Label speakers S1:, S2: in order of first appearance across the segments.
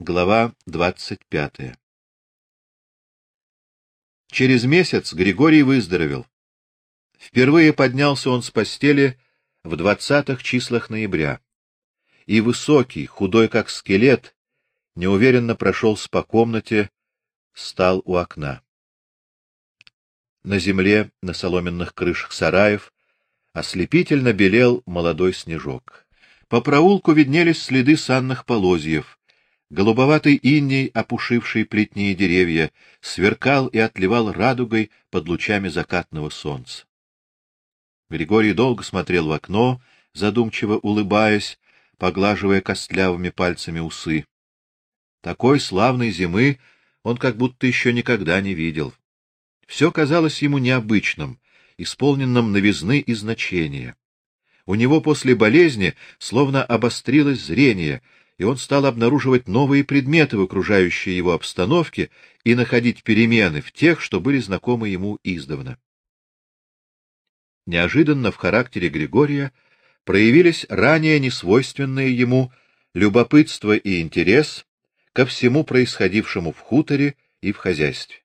S1: Глава двадцать пятая. Через месяц Григорий выздоровел. Впервые поднялся он с постели в двадцатых числах ноября. И высокий, худой как скелет, неуверенно прошелся по комнате, стал у окна. На земле, на соломенных крышах сараев, ослепительно белел молодой снежок. По проулку виднелись следы санных полозьев. Голубоватый иней, опушивший плетние деревья, сверкал и отливал радугой под лучами закатного солнца. Григорий долго смотрел в окно, задумчиво улыбаясь, поглаживая костлявыми пальцами усы. Такой славной зимы он как будто еще никогда не видел. Все казалось ему необычным, исполненным новизны и значения. У него после болезни словно обострилось зрение, и он стал обнаруживать новые предметы в окружающей его обстановке и находить перемены в тех, что были знакомы ему издавна. Неожиданно в характере Григория проявились ранее несвойственные ему любопытство и интерес ко всему происходившему в хуторе и в хозяйстве.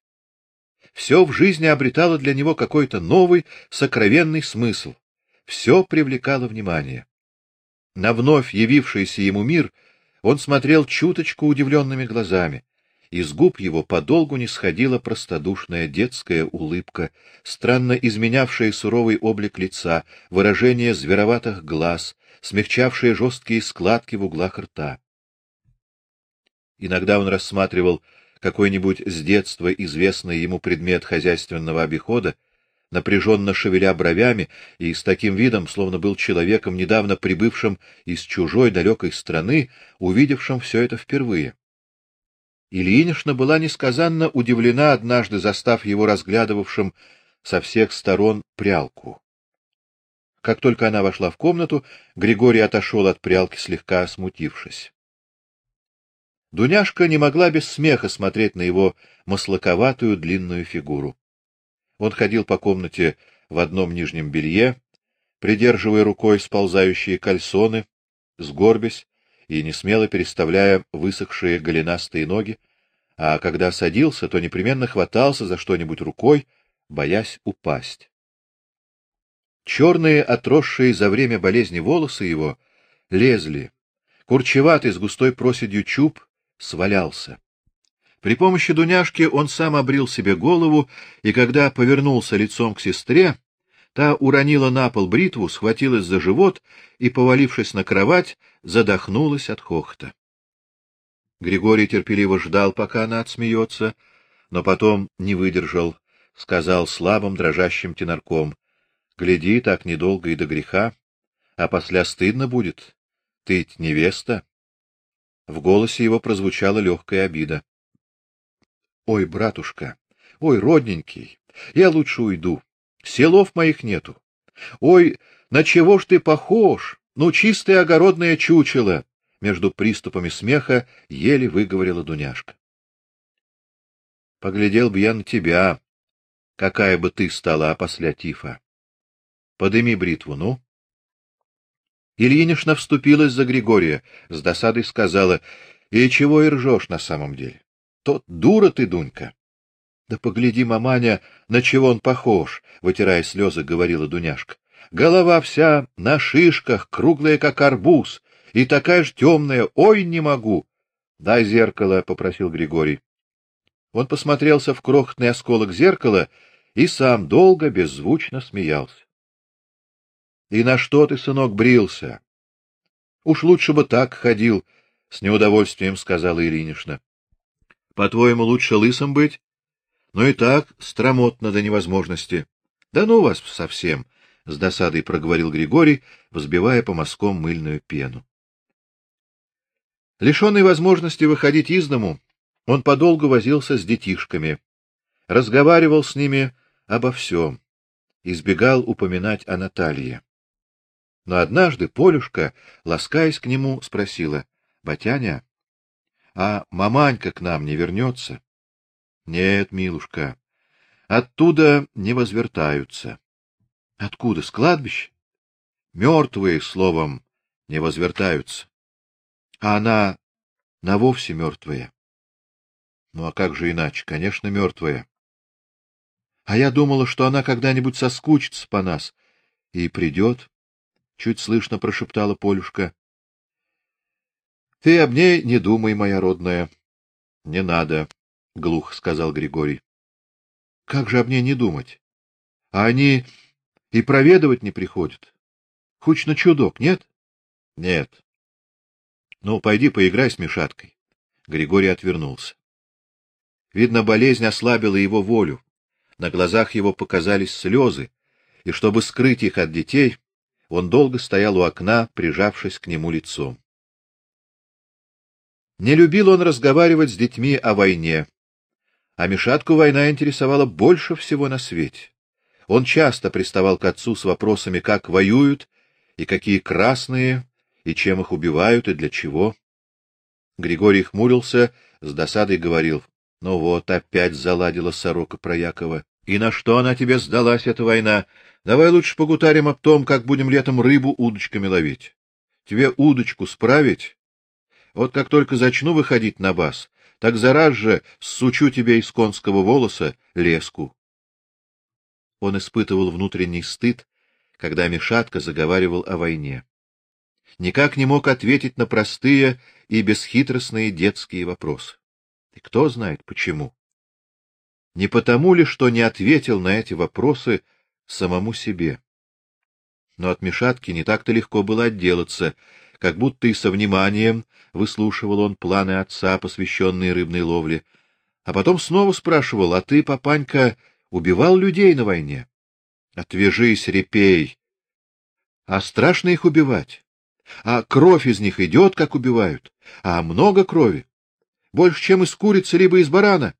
S1: Все в жизни обретало для него какой-то новый, сокровенный смысл. Все привлекало внимание. На вновь явившийся ему мир он смотрел чуточку удивленными глазами. Из губ его подолгу не сходила простодушная детская улыбка, странно изменявшая суровый облик лица, выражение звероватых глаз, смягчавшие жесткие складки в углах рта. Иногда он рассматривал какой-нибудь с детства известный ему предмет хозяйственного обихода, напряженно шевеля бровями и с таким видом, словно был человеком, недавно прибывшим из чужой далекой страны, увидевшим все это впервые. Ильинична была несказанно удивлена однажды, застав его разглядывавшим со всех сторон прялку. Как только она вошла в комнату, Григорий отошел от прялки, слегка смутившись. Дуняшка не могла без смеха смотреть на его маслаковатую длинную фигуру. Он ходил по комнате в одном нижнем белье, придерживая рукой сползающие кальсоны, сгорбясь и не смело переставляя высохшие голенастые ноги, а когда садился, то непременно хватался за что-нибудь рукой, боясь упасть. Черные, отросшие за время болезни волосы его лезли. Курчеватый с густой проседью чуб свалялся. При помощи Дуняшки он сам обрил себе голову, и когда повернулся лицом к сестре, та уронила на пол бритву, схватилась за живот и, повалившись на кровать, задохнулась от хохота. Григорий терпеливо ждал, пока она отсмеется, но потом не выдержал, сказал слабым дрожащим тенорком: "Гляди, так недолго и до греха, а после стыдно будет. Ты невеста". В голосе его прозвучала легкая обида. Ой, братушка, ой, родненький, я лучше уйду. Селов моих нету. Ой, на чего ж ты похож? Ну, чистое огородное чучело. Между приступами смеха еле выговорила Дуняшка. Поглядел бы я на тебя, какая бы ты стала опосля тифа. Подыми бритву, ну. Ильинишна вступилась за Григория, с досадой сказала: "И чего и ржешь на самом деле? Тот дура ты, Дунька. Да погляди, маманя, на чего он похож, вытирая слезы, говорила Дуняшка. Голова вся на шишках, круглая как арбуз, и такая ж темная, ой, не могу. Дай зеркало, попросил Григорий. Он посмотрелся в крохотный осколок зеркала и сам долго беззвучно смеялся. И на что ты, сынок, брился? Уж лучше бы так ходил, с неудовольствием сказала Иринишна. По-твоему, лучше лысым быть? Но и так стромотно до невозможности. Да ну вас совсем, с досадой проговорил Григорий, взбивая по мазкам мыльную пену. Лишенный возможности выходить из дому, он подолгу возился с детишками, разговаривал с ними обо всем, избегал упоминать о Наталье. Но однажды Полюшка, ласкаясь к нему, спросила: "Батяня, а маманька к нам не вернется? Нет, милушка. Оттуда не возвертаются. Откуда с кладбища? Мертвые, словом, не возвертаются. А она на вовсе мертвая. Ну а как же иначе? Конечно, мертвая. А я думала, что она когда-нибудь соскучится по нас и придет, — чуть слышно прошептала Полюшка. — Ты об ней не думай, моя родная. — Не надо, — глухо сказал Григорий. — Как же об ней не думать? А они и проведывать не приходят. Хуч на чудок, нет? — Нет. — Ну, пойди поиграй с Мишаткой. Григорий отвернулся. Видно, болезнь ослабила его волю. На глазах его показались слезы, и чтобы скрыть их от детей, он долго стоял у окна, прижавшись к нему лицом. Не любил он разговаривать с детьми о войне, а Мишатку война интересовала больше всего на свете. Он часто приставал к отцу с вопросами, как воюют и какие красные, и чем их убивают и для чего. Григорий хмурился, с досадой говорил: "Ну вот, опять заладила сорока про Якова. И на что она тебе сдалась эта война? Давай лучше погутарим об том, как будем летом рыбу удочками ловить. Тебе удочку справить? Вот как только зачну выходить на бас, так зараз же сучу тебе из конского волоса леску. Он испытывал внутренний стыд, когда Мишатка заговаривал о войне. Никак не мог ответить на простые и бесхитростные детские вопросы. И кто знает почему? Не потому ли, что не ответил на эти вопросы самому себе? Но от Мишатки не так-то легко было отделаться, как будто и со вниманием выслушивал он планы отца, посвященные рыбной ловле, а потом снова спрашивал: "А ты, папанька, убивал людей на войне?" "Отвяжись, репей. А страшно их убивать? А кровь из них идет, как убивают? А много крови? Больше, чем из курицы либо из барана?"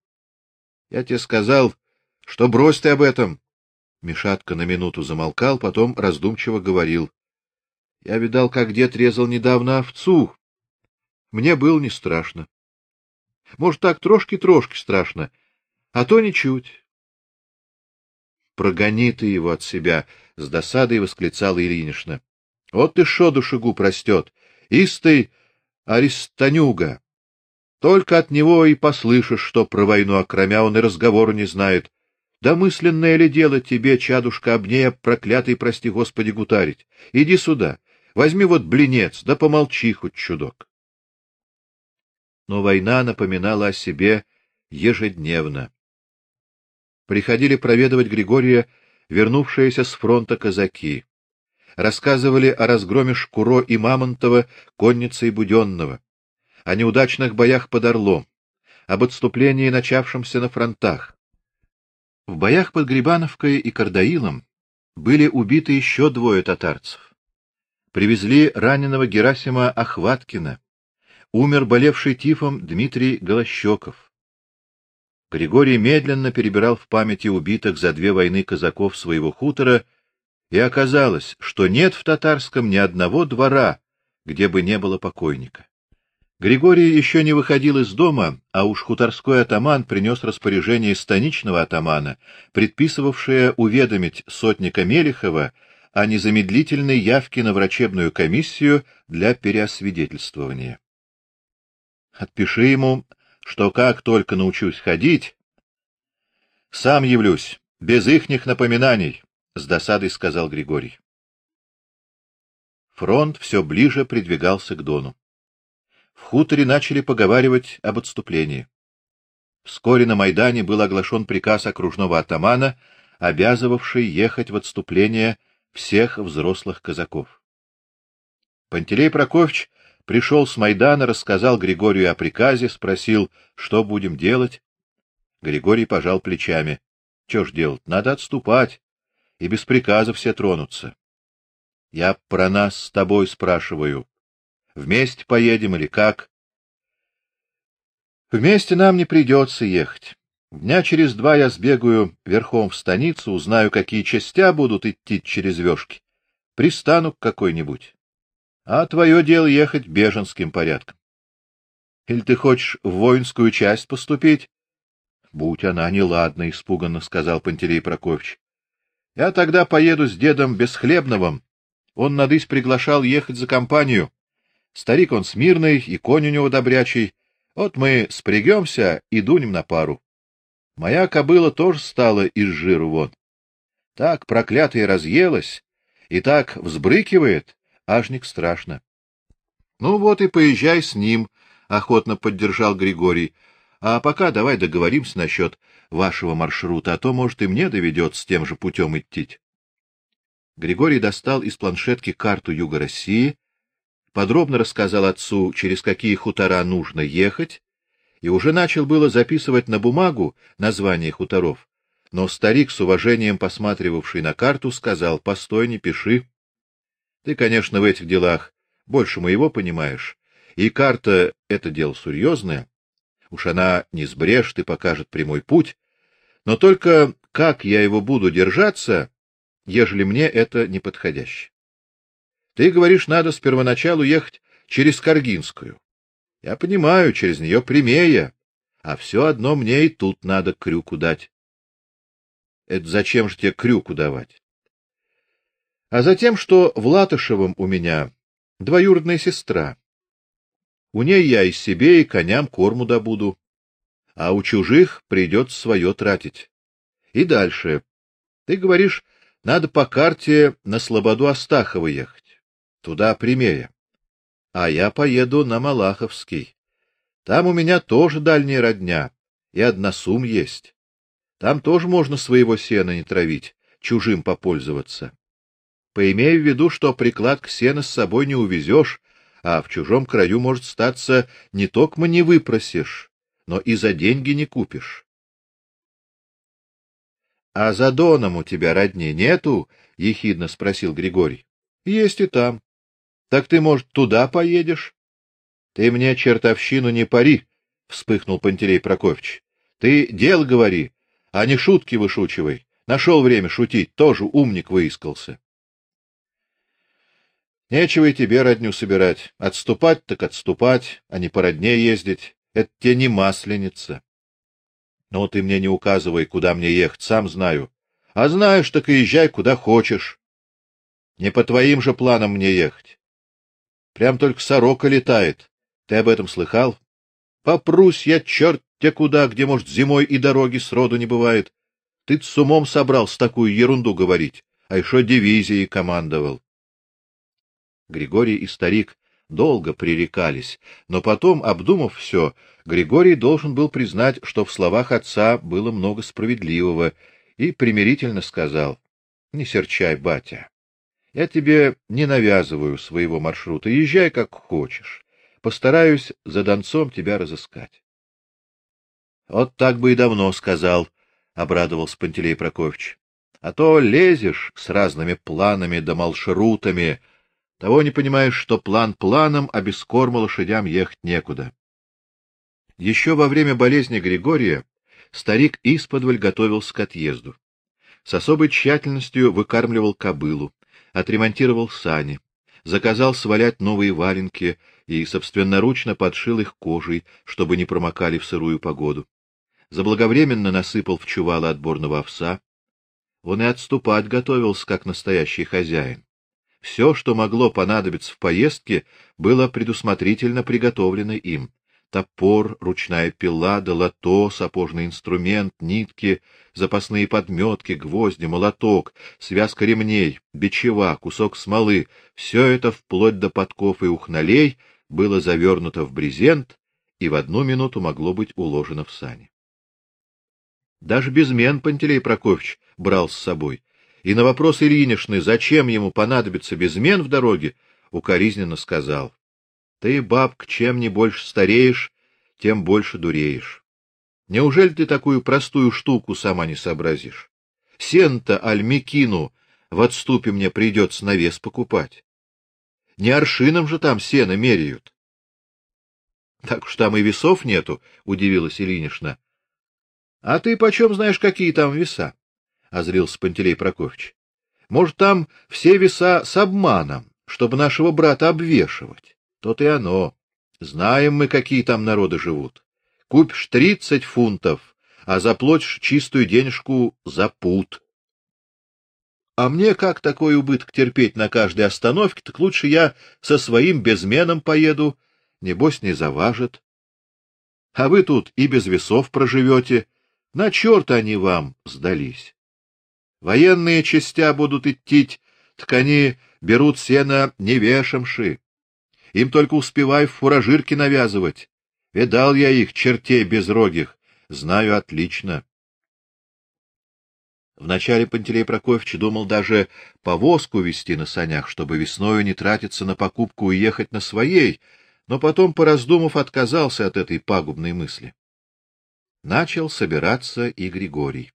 S1: Я тебе сказал, что брось ты об этом. Мишатка на минуту замолкал, потом раздумчиво говорил: Я видал, как дед резал недавно овцу. Мне было не страшно. Может, так трошки-трошки страшно, а то ничуть. Прогони ты его от себя, с досадой восклицала Ильинична. Вот ты что душегуб растет, истый аристанюга. Только от него и послышишь, что про войну, а кроме он и разговору не знает. Да мысленное ли дело тебе, чадушка, об ней, проклятый, прости Господи, гутарить? Иди сюда, возьми вот блинец, да помолчи хоть чудок. Но война напоминала о себе ежедневно. Приходили проведывать Григория вернувшиеся с фронта казаки. Рассказывали о разгроме Шкуро и Мамонтова, конницы и Буденного о неудачных боях под Орлом, об отступлении, начавшемся на фронтах. В боях под Грибановкой и Кардаилом были убиты еще двое татарцев. Привезли раненого Герасима Охваткина. Умер болевший тифом Дмитрий Голощёков. Григорий медленно перебирал в памяти убитых за две войны казаков своего хутора, и оказалось, что нет в татарском ни одного двора, где бы не было покойника. Григорий еще не выходил из дома, а уж хуторской атаман принес распоряжение станичного атамана, предписывавшее уведомить сотника Мелихова о незамедлительной явке на врачебную комиссию для переосвидетельствования. Отпиши ему, что как только научусь ходить, сам явлюсь, без ихних напоминаний, с досадой сказал Григорий. Фронт все ближе придвигался к Дону в хуторе начали поговаривать об отступлении. Вскоре на Майдане был оглашен приказ окружного атамана, обязывавший ехать в отступление всех взрослых казаков. Пантелей Прокофьевич пришел с Майдана, рассказал Григорию о приказе, спросил, что будем делать. Григорий пожал плечами. Что ж делать? Надо отступать, и без приказа все тронутся. Я про нас с тобой спрашиваю. Вместе поедем или как? Вместе нам не придется ехать. Дня через два я сбегаю верхом в станицу, узнаю, какие частя будут идти через вёшки. Пристану к какой-нибудь. А твое дело ехать беженским порядком. Или ты хочешь в воинскую часть поступить? Будь она неладна, испуганно сказал Пантелей Прокофьевич. Я тогда поеду с дедом Бесхлебновым. Он надысь приглашал ехать за компанию. Старик он смирный, и конь у него добрячий. Вот мы спрягемся и дунем на пару. Моя кобыла тоже стала из жиру вон. Так проклятая разъелась и так взбрыкивает, ажник страшно. Ну вот и поезжай с ним, охотно поддержал Григорий. А пока давай договоримся насчет вашего маршрута, а то, может, и мне доведется тем же путем идти. Григорий достал из планшетки карту Юга России, подробно рассказал отцу, через какие хутора нужно ехать, и уже начал было записывать на бумагу названия хуторов, но старик с уважением посматривавший на карту сказал: "Постой, не пиши. Ты, конечно, в этих делах больше моего понимаешь, и карта это дело серьезное. Уж она не сбрежет и покажет прямой путь, но только как я его буду держаться, ежели мне это не подходяще. Ты говоришь, надо с первоначалу ехать через Каргинскую. Я понимаю, через нее прямее, а все одно мне и тут надо крюку дать. Это зачем же тебе крюку давать? А затем, что в Латышевом у меня двоюродная сестра. У ней я и себе, и коням корму добуду, а у чужих придется свое тратить. И дальше. Ты говоришь, надо по карте на Слободу Астахова ехать. Туда прямее. А я поеду на Малаховский. Там у меня тоже дальняя родня, и односум есть. Там тоже можно своего сена не травить, чужим попользоваться. Поимей в виду, что приклад к сена с собой не увезешь, а в чужом краю может статься не только не выпросишь, но и за деньги не купишь. А за Доном у тебя родни нету? ехидно спросил Григорий. Есть и там. Так ты, может, туда поедешь? Ты мне чертовщину не пари, вспыхнул Пантелей Прокофьевич. Ты дел говори, а не шутки вышучивай. Нашел время шутить, тоже умник выискался. Нечего и тебе родню собирать. Отступать так отступать, а не по родне ездить. Это тебе не масленица. Но ты мне не указывай, куда мне ехать, сам знаю. А знаешь, так и езжай куда хочешь. Не по твоим же планам мне ехать. Прям только сорока летает. Ты об этом слыхал? Попрусь я черт те куда, где, может, зимой и дороги сроду не бывает. Ты с умом собрался такую ерунду говорить, а еще дивизией командовал. Григорий и старик долго пререкались, но потом, обдумав все, Григорий должен был признать, что в словах отца было много справедливого, и примирительно сказал: "Не серчай, батя. Я тебе не навязываю своего маршрута, езжай как хочешь. Постараюсь за Донцом тебя разыскать". Вот так бы и давно сказал, обрадовался Пантелей Прокофьевич. А то лезешь с разными планами да маршрутами, того не понимаешь, что план планом, а без корма лошадям ехать некуда. Еще во время болезни Григория старик исподволь готовился к отъезду. С особой тщательностью выкармливал кобылу, отремонтировал сани, заказал свалять новые валенки и собственноручно подшил их кожей, чтобы не промокали в сырую погоду заблаговременно насыпал в чувало отборного овса. Он и отступать готовился, как настоящий хозяин. Все, что могло понадобиться в поездке, было предусмотрительно приготовлено им: топор, ручная пила, долото, сапожный инструмент, нитки, запасные подметки, гвозди, молоток, связка ремней, бичева, кусок смолы все это вплоть до подков и ухналей было завернуто в брезент и в одну минуту могло быть уложено в сани. Даже безмен Пантелей Прокофьевич брал с собой. И на вопрос Ильинишны, зачем ему понадобится безмен в дороге, укоризненно сказал: "Ты, бабка, чем не больше стареешь, тем больше дуреешь. Неужели ты такую простую штуку сама не сообразишь? Сен-то альмикину в отступе мне придется на вес покупать. Не аршином же там сено меряют. Так уж там и весов нету, удивилась Ильинишна. А ты почем знаешь, какие там веса? озрился Пантелей Прокофьевич. Может, там все веса с обманом, чтобы нашего брата обвешивать. То и оно. Знаем мы, какие там народы живут. Купишь тридцать фунтов, а заплатишь чистую денежку за пут. А мне как такой убыток терпеть на каждой остановке, так лучше я со своим безменом поеду, небось не заважит. А вы тут и без весов проживете, на черт они вам сдались. Военные частя будут идти, так они берут сено не вешамши. Им только успевай в фуражирки навязывать. Видал я их, чертей безрогих, знаю отлично. Вначале Пантелей Прокофьевич думал даже повозку вести на санях, чтобы весною не тратиться на покупку и ехать на своей, но потом, пораздумав, отказался от этой пагубной мысли. Начал собираться и Григорий.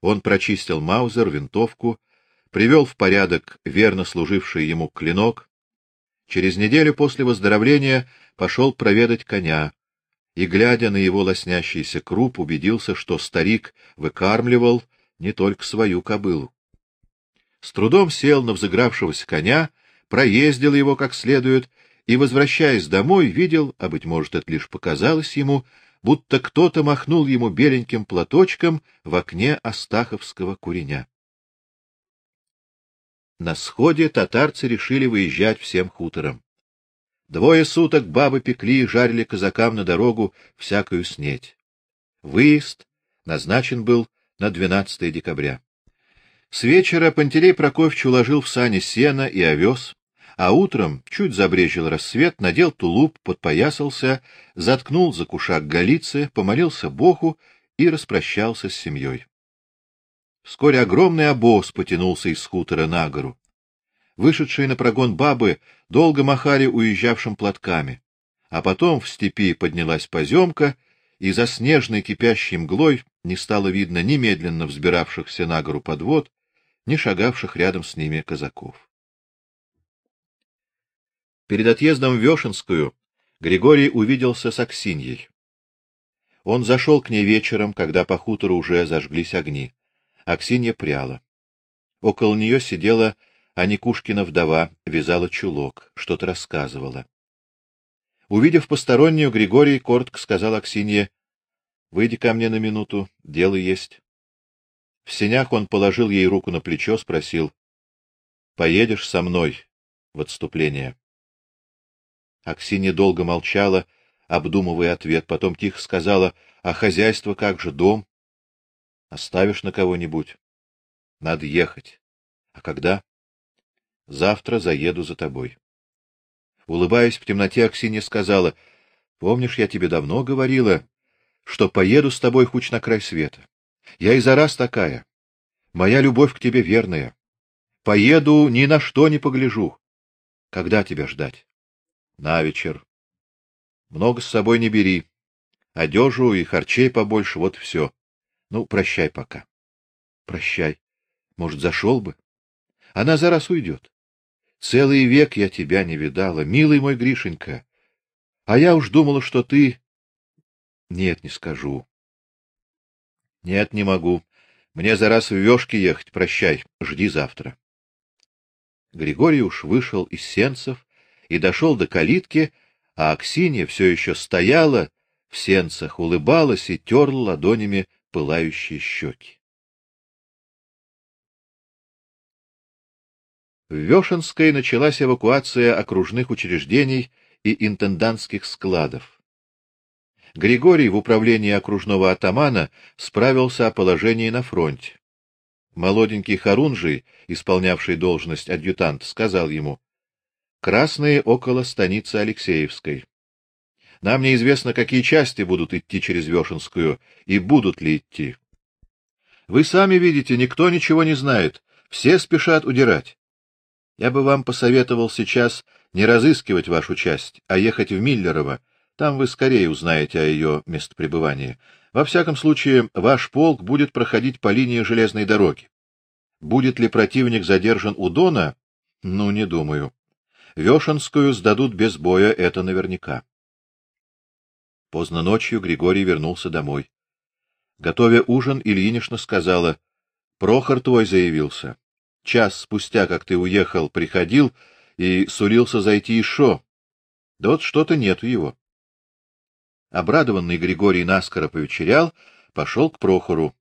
S1: Он прочистил маузер, винтовку, привел в порядок верно служивший ему клинок. Через неделю после выздоровления пошел проведать коня, и, глядя на его лоснящийся круп, убедился, что старик выкармливал не только свою кобылу. С трудом сел на взыгравшегося коня, проездил его как следует и, возвращаясь домой, видел, а быть может, это лишь показалось ему, будто кто-то махнул ему беленьким платочком в окне Астаховского куреня. На сходе татарцы решили выезжать всем хутором. Двое суток бабы пекли и жарили казакам на дорогу всякую снеть. Выезд назначен был на 12 декабря. С вечера Пантелей Прокофьевич уложил в сани сено и овес, а утром, чуть забрежил рассвет, надел тулуп, подпоясался, заткнул за кушак галицы, помолился Богу и распрощался с семьей. Вскоре огромный обоз потянулся из хутора на гору. Вышедшие на прогон бабы долго махали уезжавшим платками, а потом в степи поднялась поземка, и за снежной кипящей мглой не стало видно ни медленно взбиравшихся на гору подвод, ни шагавших рядом с ними казаков. Перед отъездом в Вешенскую Григорий увиделся с Аксиньей. Он зашел к ней вечером, когда по хутору уже зажглись огни. Аксинья пряла. Около нее сидела а Никушкина вдова вязала чулок, что-то рассказывала. Увидев постороннюю, Григорий коротко сказал Аксинье: "Выйди ко мне на минуту, дело есть". В сенях он положил ей руку на плечо, спросил: "Поедешь со мной в отступление?" Аксинья долго молчала, обдумывая ответ, потом тихо сказала: "А хозяйство как же, дом? Оставишь на кого-нибудь? Надо ехать. А когда?" Завтра заеду за тобой. Улыбаясь в темноте, Аксинья сказала: "Помнишь, я тебе давно говорила, что поеду с тобой хоть на край света. Я и за раз такая. Моя любовь к тебе верная. Поеду, ни на что не погляжу. Когда тебя ждать? На вечер. Много с собой не бери. Одежу и харчей побольше, вот все. Ну, прощай пока. Прощай. Может, зашел бы? Она зараз уйдет. Целый век я тебя не видала, милый мой Гришенька. А я уж думала, что ты Нет, не скажу. Нет, не могу. Мне за раз в вёшки ехать, прощай, жди завтра. Григорий уж вышел из сенцев и дошел до калитки, а Аксинья все еще стояла в сенцах, улыбалась и терла ладонями пылающие щеки. В Вешенской началась эвакуация окружных учреждений и интендантских складов. Григорий в управлении окружного атамана справился о положении на фронте. Молоденький Харунжий, исполнявший должность адъютанта, сказал ему: "Красные около станицы Алексеевской. Нам неизвестно, какие части будут идти через Вешенскую и будут ли идти. Вы сами видите, никто ничего не знает, все спешат удирать. Я бы вам посоветовал сейчас не разыскивать вашу часть, а ехать в Миллерово. Там вы скорее узнаете о ее местопребывании. Во всяком случае, ваш полк будет проходить по линии железной дороги. Будет ли противник задержан у Дона? Ну, не думаю. Вешенскую сдадут без боя, это наверняка. Поздно ночью Григорий вернулся домой. Готовя ужин, Ильинишна сказала: "Прохор твой заявился час спустя, как ты уехал, приходил и сулился зайти еще. Да вот что-то нету его. Обрадованный Григорий наскоро повечерял, пошел к Прохору.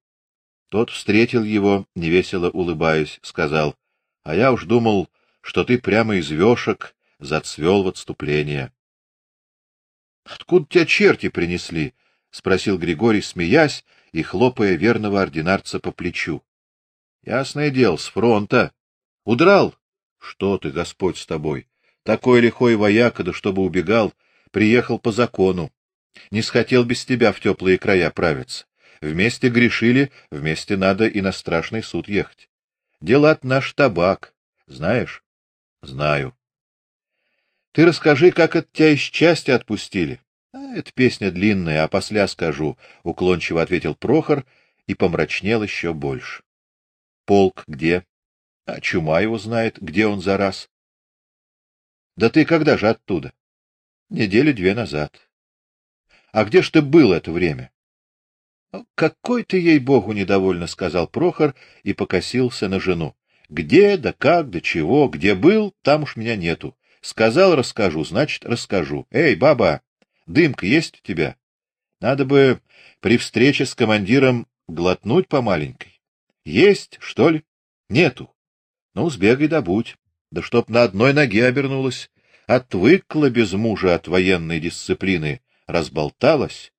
S1: Тот встретил его, невесело улыбаясь, сказал: "А я уж думал, что ты прямо из вёшек зацвел в отступление". Откуда тебя черти принесли? спросил Григорий, смеясь и хлопая верного ординарца по плечу. Ясное дело, с фронта. Удрал. Что ты, Господь с тобой? Такой лихой вояка, да чтобы убегал, приехал по закону. Не схотел без тебя в теплые края правиться. Вместе грешили, вместе надо и на страшный суд ехать. Делат наш табак, знаешь? Знаю. Ты расскажи, как от тебя из части отпустили. А, это песня длинная, а после скажу, уклончиво ответил Прохор и помрачнел еще больше. Полк где? А чума его знает, где он за раз. Да ты когда же оттуда? Недели две назад. А где ж ты был это время? Какой ты ей-богу недовольно сказал Прохор и покосился на жену. Где, да как, да чего, где был, там уж меня нету. Сказал, расскажу, значит, расскажу. Эй, баба, дымка есть у тебя? Надо бы при встрече с командиром глотнуть по маленькой. Есть, что ли? Нету. Ну, сбегай добудь. Да чтоб на одной ноге обернулась. Отвыкла без мужа от военной дисциплины, разболталась.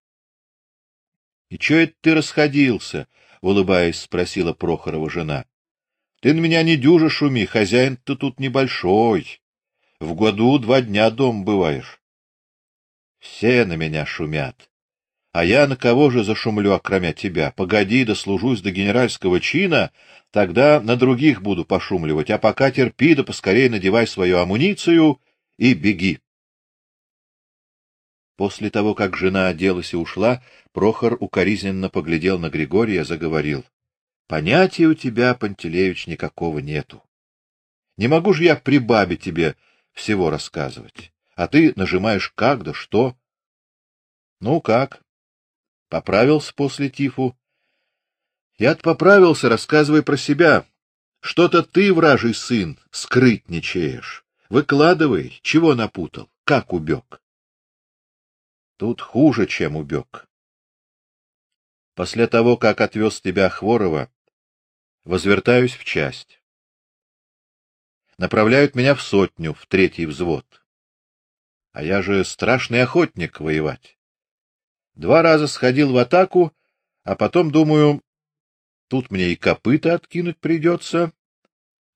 S1: — И чё это ты расходился? — улыбаясь, спросила Прохорова жена. — Ты на меня не дюжа шуми, хозяин-то тут небольшой. В году два дня дом бываешь. Все на меня шумят. А я на кого же зашумлю, окромя тебя? Погоди, дослужусь до генеральского чина, тогда на других буду пошумливать, а пока терпи, да поскорей надевай свою амуницию и беги. После того, как жена оделась и ушла, Прохор укоризненно поглядел на Григория, заговорил: "Понятия у тебя, Пантелеевич, никакого нету. Не могу же я при бабе тебе всего рассказывать, а ты нажимаешь как да что. Ну как? Поправился после тифу? Я-то поправился, рассказывай про себя. Что-то ты, вражий сын, скрытничаешь. Выкладывай, чего напутал, как убег. Тут хуже, чем убег. После того, как отвез тебя Хворова, возвертаюсь в часть. Направляют меня в сотню, в третий взвод. А я же страшный охотник воевать. Два раза сходил в атаку, а потом думаю, тут мне и копыта откинуть придется,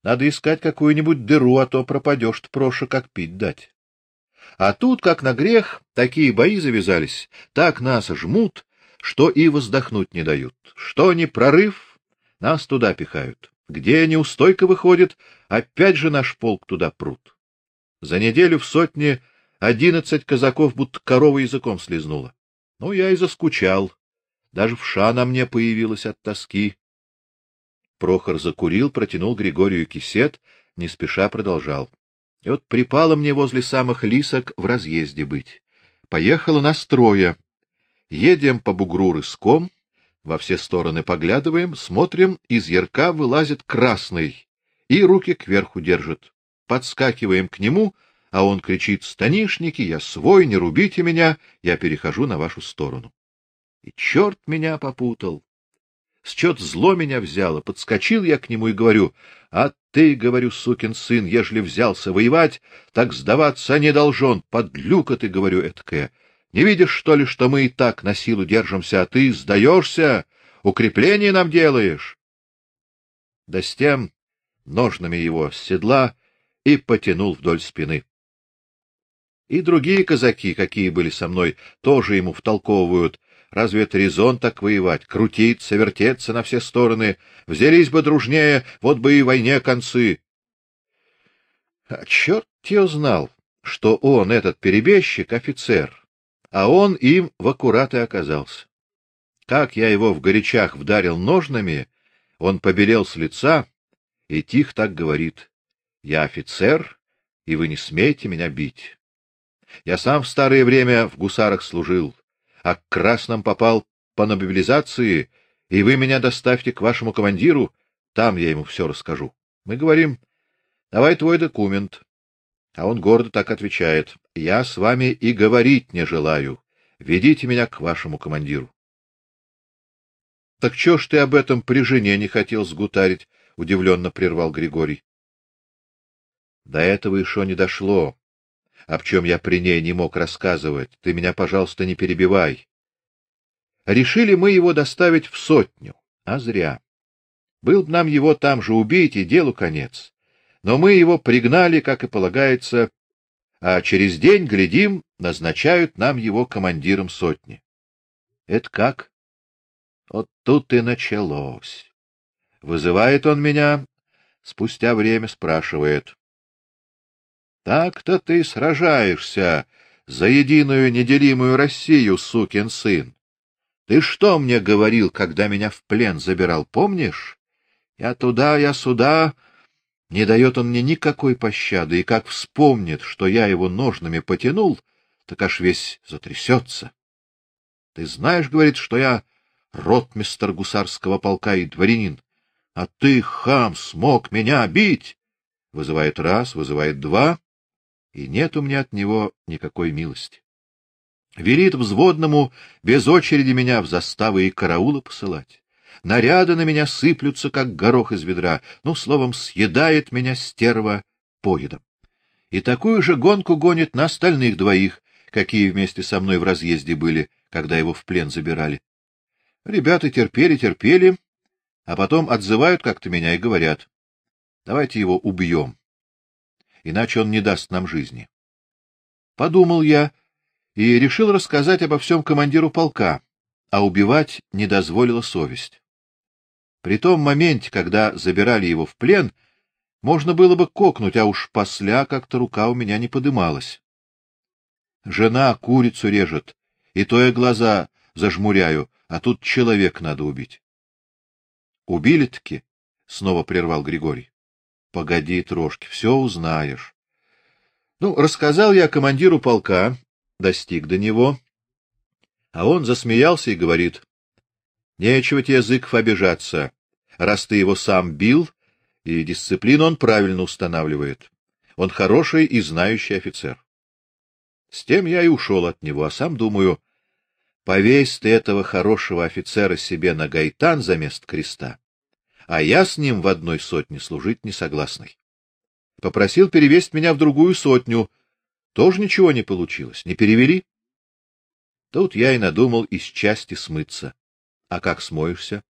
S1: надо искать какую-нибудь дыру, а то пропадешь проще, как пить дать. А тут, как на грех, такие бои завязались, так нас жмут, что и воздохнуть не дают. Что не прорыв, нас туда пихают. Где неустойка выходит, опять же наш полк туда прут. За неделю в сотне одиннадцать казаков будто корова языком слезнула. Ну я и заскучал. Даже вша на мне появилась от тоски. Прохор закурил, протянул Григорию кисет, не спеша продолжал. И вот припало мне возле самых лисок в разъезде быть. Поехала настроя. Едем по бугру рыском, во все стороны поглядываем, смотрим, из ярка вылазит красный и руки кверху держит. Подскакиваем к нему, а он кричит: "Станишники, я свой, не рубите меня, я перехожу на вашу сторону". И черт меня попутал. С чет зло меня взяло, подскочил я к нему и говорю: "А ты, говорю, сукин сын, ежели взялся воевать, так сдаваться не должен, подлюка ты, говорю, эткая. Не видишь, что ли, что мы и так на силу держимся, а ты сдаешься, укрепление нам делаешь?" Да с тем ножными его с седла и потянул вдоль спины. И другие казаки, какие были со мной, тоже ему втолковывают: Разве это резон так воевать, крутиться, вертеться на все стороны? Взялись бы дружнее, вот бы и войне концы. А черт его знал, что он, этот перебежчик, офицер, а он им в аккурат и оказался. Как я его в горячах вдарил ножными, он побелел с лица и тихо так говорит: "Я офицер, и вы не смеете меня бить. Я сам в старое время в гусарах служил а к красным попал по мобилизации, и вы меня доставьте к вашему командиру, там я ему все расскажу. Мы говорим: "Давай твой документ". А он гордо так отвечает: "Я с вами и говорить не желаю. Ведите меня к вашему командиру". Так что ж ты об этом при жене не хотел сгутарить? удивленно прервал Григорий. До этого еще не дошло. Об чем я при ней не мог рассказывать. Ты меня, пожалуйста, не перебивай. Решили мы его доставить в сотню, а зря. Был б нам его там же убить, и делу конец. Но мы его пригнали, как и полагается, а через день, глядим, назначают нам его командиром сотни. Это как? Вот тут и началось. Вызывает он меня, спустя время спрашивает: "Так-то ты сражаешься за единую неделимую Россию, сукин сын. Ты что мне говорил, когда меня в плен забирал, помнишь? Я туда, я сюда, не дает он мне никакой пощады, и как вспомнит, что я его ножными потянул, так аж весь затрясется. Ты знаешь, говорит, что я ротмистр гусарского полка и дворянин, а ты, хам, смог меня бить. Вызывает раз, вызывает два, и нет у меня от него никакой милости. Велит взводному без очереди меня в заставы и караулы посылать. Наряды на меня сыплются, как горох из ведра, ну, словом, съедает меня стерва поедом. И такую же гонку гонит на остальных двоих, какие вместе со мной в разъезде были, когда его в плен забирали. Ребята терпели, терпели, а потом отзывают как-то меня и говорят: "Давайте его убьем, иначе он не даст нам жизни". Подумал я и решил рассказать обо всем командиру полка, а убивать не дозволила совесть. При том моменте, когда забирали его в плен, можно было бы кокнуть, а уж после как-то рука у меня не подымалась. Жена курицу режет, и то я глаза зажмуряю, а тут человек надо убить. Убили-таки? снова прервал Григорий. Погоди, трошки, все узнаешь. Ну, рассказал я командиру полка, достиг до него, а он засмеялся и говорит: "Нечего тебе языков обижаться, раз ты его сам бил, и дисциплину он правильно устанавливает. Он хороший и знающий офицер". С тем я и ушел от него, а сам думаю: Повесь ты этого хорошего офицера себе на гайтан за место креста, а я с ним в одной сотне служить не согласный. Попросил перевести меня в другую сотню, тоже ничего не получилось, не перевели. Тут я и надумал из части смыться. А как смоешься?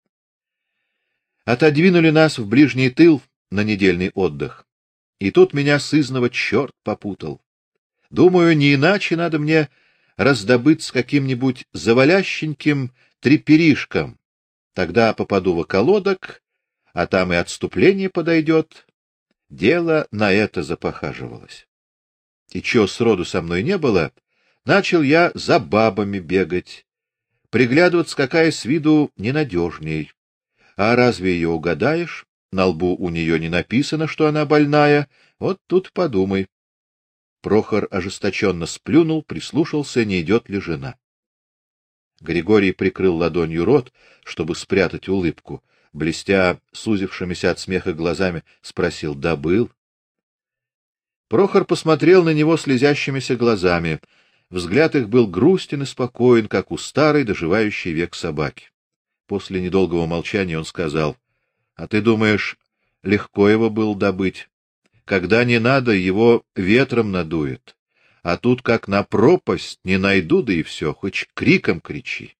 S1: Отодвинули нас в ближний тыл на недельный отдых. И тут меня сызного черт попутал. Думаю, не иначе надо мне раздобыть с каким-нибудь завалященьким треперишком. Тогда попаду в околодок, а там и отступление подойдет. Дело на это запохаживалось. И чё сроду со мной не было, начал я за бабами бегать, приглядываться, какая с виду ненадежней. А разве ее угадаешь? На лбу у нее не написано, что она больная. Вот тут подумай. Прохор ожесточенно сплюнул, прислушался, не идет ли жена. Григорий прикрыл ладонью рот, чтобы спрятать улыбку, блестя сузившимися от смеха глазами, спросил: "Да был?" Прохор посмотрел на него слезящимися глазами. Взгляд их был грустен и спокоен, как у старой доживающей век собаки. После недолгого молчания он сказал: "А ты думаешь, легко его было добыть? Когда не надо, его ветром надует. А тут как на пропасть не найду, да и все, хоть криком кричи.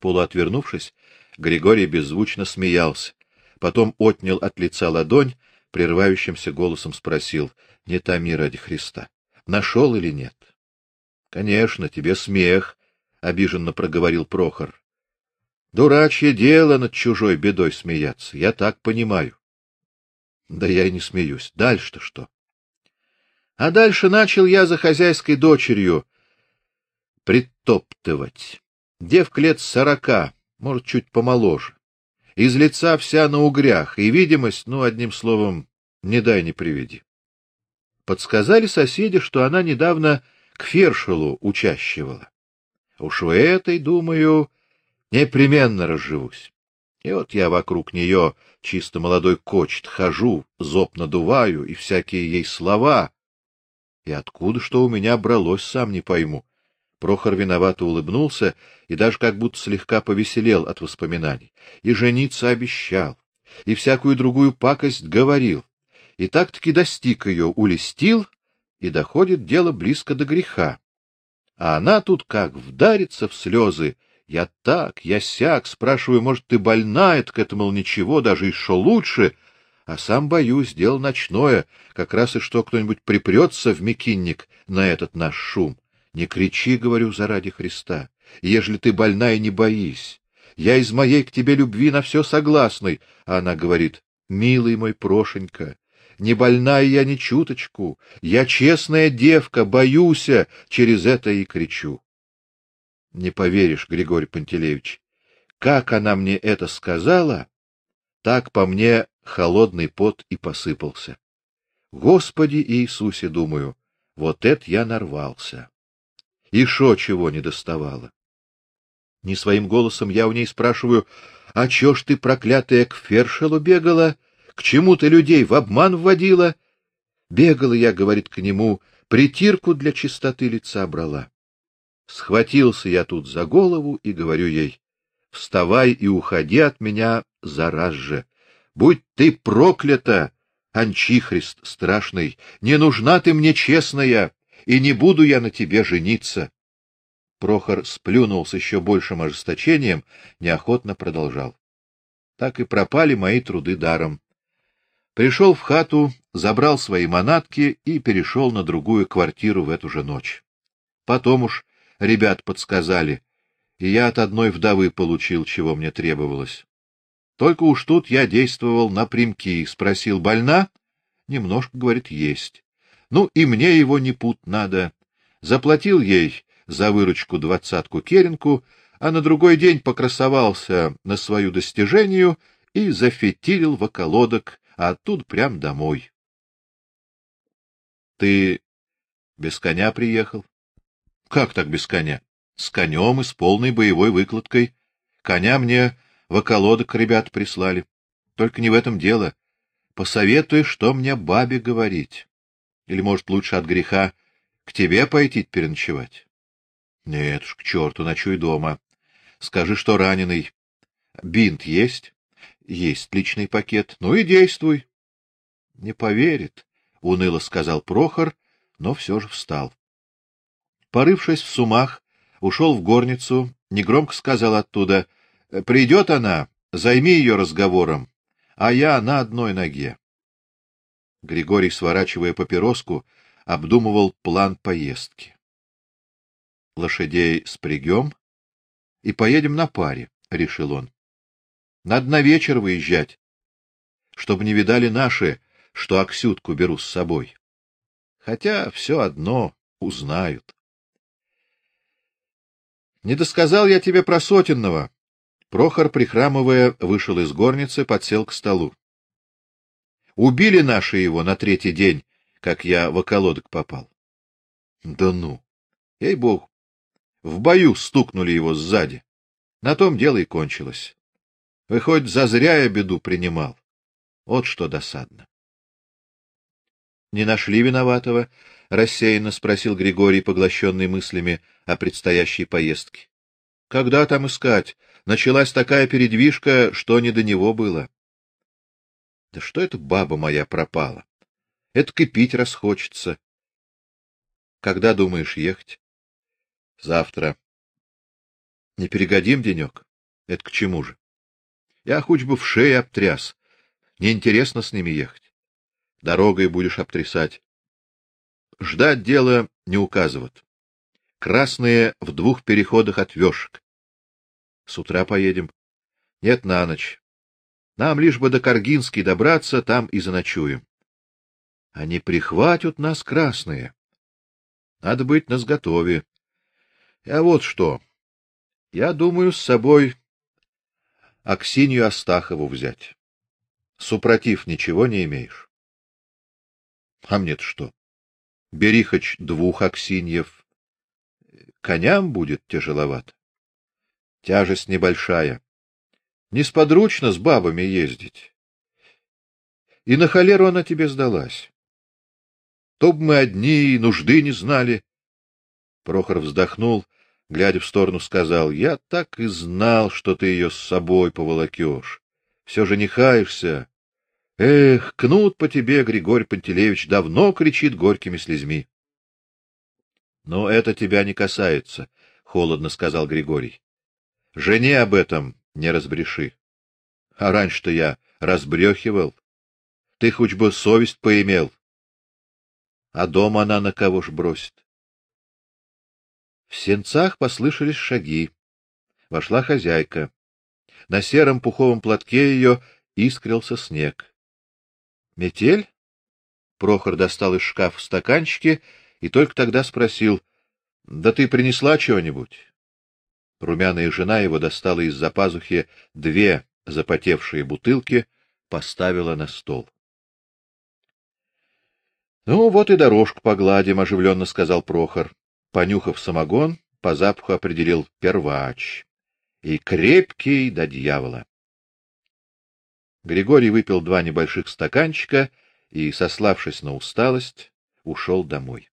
S1: Полуотвернувшись, Григорий беззвучно смеялся, потом отнял от лица ладонь, прерывающимся голосом спросил: "Не томи ради Христа. Нашел или нет?" "Конечно, тебе смех", обиженно проговорил Прохор. "Дурачье дело над чужой бедой смеяться, я так понимаю. Да я и не смеюсь. Дальше-то что? А дальше начал я за хозяйской дочерью притоптывать. Девка лет сорока, может, чуть помоложе. Из лица вся на угрях, и видимость, ну, одним словом, не дай не приведи. Подсказали соседи, что она недавно к Фершелу учащивала. Уж у этой, думаю, непременно разживусь. И вот я вокруг нее, чисто молодой кочет, хожу, зоб надуваю и всякие ей слова. И откуда что у меня бралось, сам не пойму. Прохор виновато улыбнулся и даже как будто слегка повеселел от воспоминаний. И жениться обещал, и всякую другую пакость говорил. И так-таки достиг ее, улестил, и доходит дело близко до греха. А она тут как вдарится в слезы. Я так, я сяк, спрашиваю, может, ты больна, это к этому ничего, даже еще лучше, а сам боюсь, дело ночное, как раз и что кто-нибудь припрется в мекинник на этот наш шум. Не кричи, говорю, заради Христа. Ежели ты больна и не боись. Я из моей к тебе любви на все согласный. А она говорит: "Милый мой Прошенька, не больная я ни чуточку. Я честная девка, боюся, через это и кричу". Не поверишь, Григорий Пантелеевич, как она мне это сказала, так по мне холодный пот и посыпался. Господи Иисусе, думаю, вот это я нарвался. И шо чего не доставало. Не своим голосом я у ней спрашиваю: "А чё ж ты, проклятая, к Фершелу бегала? К чему ты людей в обман вводила?" Бегала я, говорит к нему, притирку для чистоты лица брала. Схватился я тут за голову и говорю ей: "Вставай и уходи от меня зараз же. Будь ты проклята, анчихрист страшный, не нужна ты мне честная, и не буду я на тебе жениться. Прохор сплюнул с еще большим ожесточением, неохотно продолжал. Так и пропали мои труды даром. Пришел в хату, забрал свои манатки и перешел на другую квартиру в эту же ночь. Потом уж ребят подсказали, и я от одной вдовы получил, чего мне требовалось. Только уж тут я действовал напрямки, спросил: "Больна?" Немножко, говорит, есть. Ну и мне его не пут надо. Заплатил ей за выручку двадцатку керенку, а на другой день покрасовался на свою достижению и зафетилил в околодок, а оттуда прям домой. Ты без коня приехал? Как так без коня? С конем и с полной боевой выкладкой. Коня мне в околодок ребят прислали. Только не в этом дело. Посоветуй, что мне бабе говорить. Или, может, лучше от греха к тебе пойти переночевать? Нет уж, к черту, ночуй дома. Скажи, что раненый. Бинт есть? Есть личный пакет. Ну и действуй. Не поверит, уныло сказал Прохор, но все же встал. Порывшись в сумах, ушел в горницу, негромко сказал оттуда: "Придет она, займи ее разговором, а я на одной ноге". Григорий, сворачивая папироску, обдумывал план поездки. Лошадей спрягем и поедем на паре, решил он. Надо на вечер выезжать, чтобы не видали наши, что Аксютку беру с собой. Хотя все одно узнают. Не досказал я тебе про сотенного. Прохор, прихрамывая, вышел из горницы, подсел к столу. Убили наши его на третий день, как я в околодок попал. Да ну. Ей-бог. В бою стукнули его сзади. На том дело и кончилось. Выходит, зазря я беду принимал. Вот что досадно. Не нашли виноватого, рассеянно спросил Григорий, поглощенный мыслями о предстоящей поездке. Когда там искать? Началась такая передвижка, что не до него было. Да что это баба моя пропала? Это кипить расхочется. Когда думаешь ехать? Завтра. Не перегодим денек? Это к чему же? Я хоть бы в шее обтряс. Неинтересно с ними ехать. Дорогой будешь обтрясать. Ждать дело не указывают. Красные в двух переходах от вёшек. С утра поедем. Нет, на ночь. Нам лишь бы до Каргински добраться, там и заночуем. Они прихватят нас красные. Надо быть на сготове. Я вот что. Я думаю с собой Аксинью Астахову взять. Супротив ничего не имеешь. А мне-то что? Бери хоть двух Аксиньев. Коням будет тяжеловато. Тяжесть небольшая. Несподручно с бабами ездить. И на холеру она тебе сдалась. То б мы одни, нужды не знали. Прохор вздохнул глядя в сторону, сказал: "Я так и знал, что ты ее с собой поволокешь. Все женихаешься. Эх, кнут по тебе, Григорий Пантелеевич, давно кричит горькими слезами". "Но это тебя не касается", холодно сказал Григорий. "Жене об этом не разбреши. А раньше-то я разбрехивал. Ты хоть бы совесть поимел. А дома она на кого ж бросит? В сенцах послышались шаги. Вошла хозяйка. На сером пуховом платке ее искрился снег. Метель? Прохор достал из шкафа стаканчики и только тогда спросил: "Да ты принесла чего-нибудь?" Румяная жена его достала из-за пазухи две запотевшие бутылки, поставила на стол. Ну вот и дорожку погладим, оживленно сказал Прохор. Понюхав самогон, по запаху определил первач. И крепкий до дьявола. Григорий выпил два небольших стаканчика и, сославшись на усталость, ушел домой.